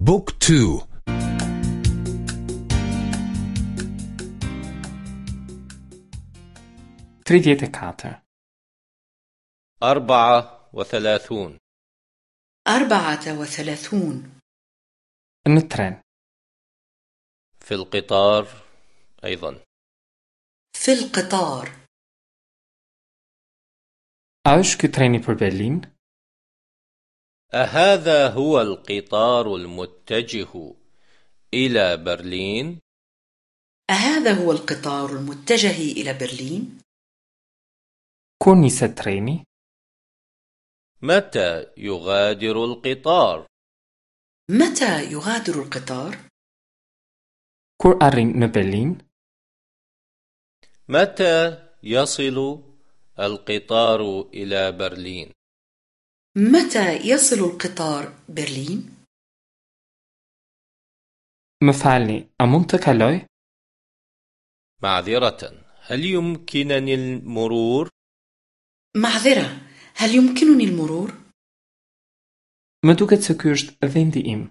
Book two. Tridhjetë e katër. أربعة وثلاثون. أربعة وثلاثون. Në tren في القطار أيضا. في القطار. A është ky treni për Berlin? أهذا هو القطار المتجه إلى برلين؟ أهذا هو القطار المتجه إلى برلين؟ كوني ستريني؟ متى يغادر القطار؟ متى يغادر القطار؟ كور أرين نبرلين؟ متى يصل القطار إلى برلين؟ متى يصل القطار برلين؟ Më falni, a mund të kaloj? معذرة هل يمكنني المرور؟ معذرة هل يمكنني المرور؟ Më duket se ky është vendi im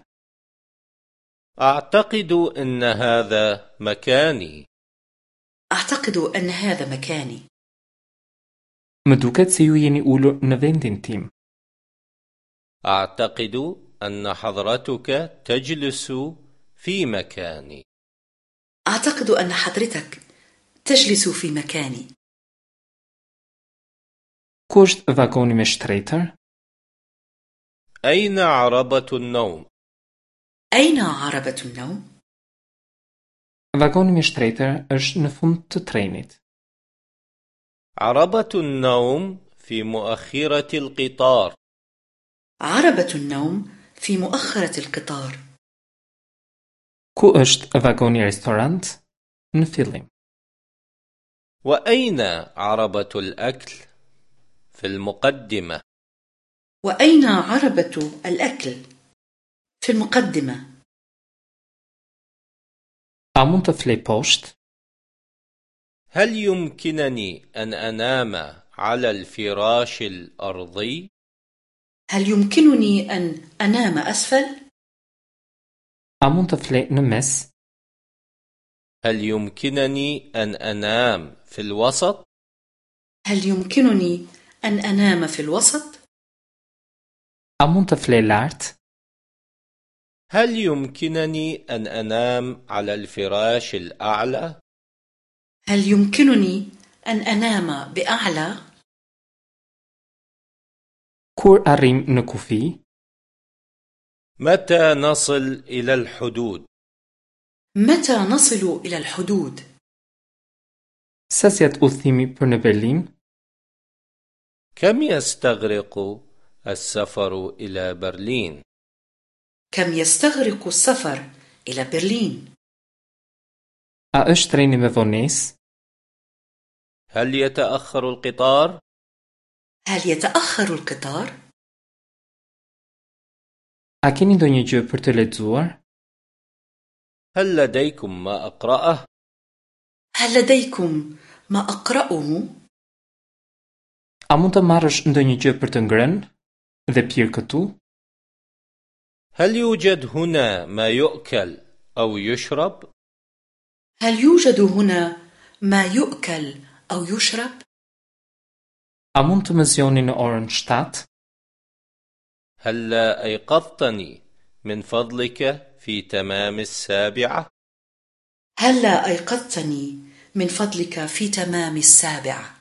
أعتقد أن هذا مكاني أعتقد أن هذا مكاني Më duket se jeni ulur në vendin tim أعتقد أن حضرتك تجلس في مكاني أعتقد أن حضرتك تجلس في مكاني Ku është vagoni me shtretër? أين عربة النوم؟ أين عربة النوم؟ Vagoni me shtretër është në fund të trenit عربة النوم في مؤخرة القطار عربة النوم في مؤخرة القطار Ku është vagoni restorant? Në fillim وأين عربة الأكل؟ في المقدمة وأين عربة الأكل؟ في المقدمة أمونت فلي بوشت؟ هل يمكنني أن أنام على الفراش الأرضي؟ هل يمكنني أن أنام أسفل؟ أمونت فلي نمس؟ هل يمكنني أن أنام في الوسط؟ هل يمكنني أن أنام في الوسط؟ أمونت فلي لارت؟ هل يمكنني أن أنام على الفراش الأعلى؟ هل يمكنني أن أنام بأعلى؟ كور أريم نكوفي؟ متى نصل إلى الحدود؟ متى نصل إلى الحدود؟ ساسيات أوثيمي برنبرلين؟ كم يستغرق السفر إلى برلين؟ كم يستغرق السفر إلى برلين؟ أش تريني مفونيس؟ هل يتأخر القطار؟ هل يتأخر القطار؟ أكيني دوني جو për të lexuar? هل لديكم ما أقرأه؟ هل لديكم ما أقرأه؟ A mund të marrësh ndonjë gjë për të ngrënë dhe pirë këtu? هل يوجد هنا ما يؤكل أو يشرب؟ هل يوجد هنا ما يؤكل أو يشرب؟ A mund të më zjoni në orën 7? هل أيقظتني من فضلك في تمام السابعة؟ هلا أيقظتني من فضلك في تمام السابعة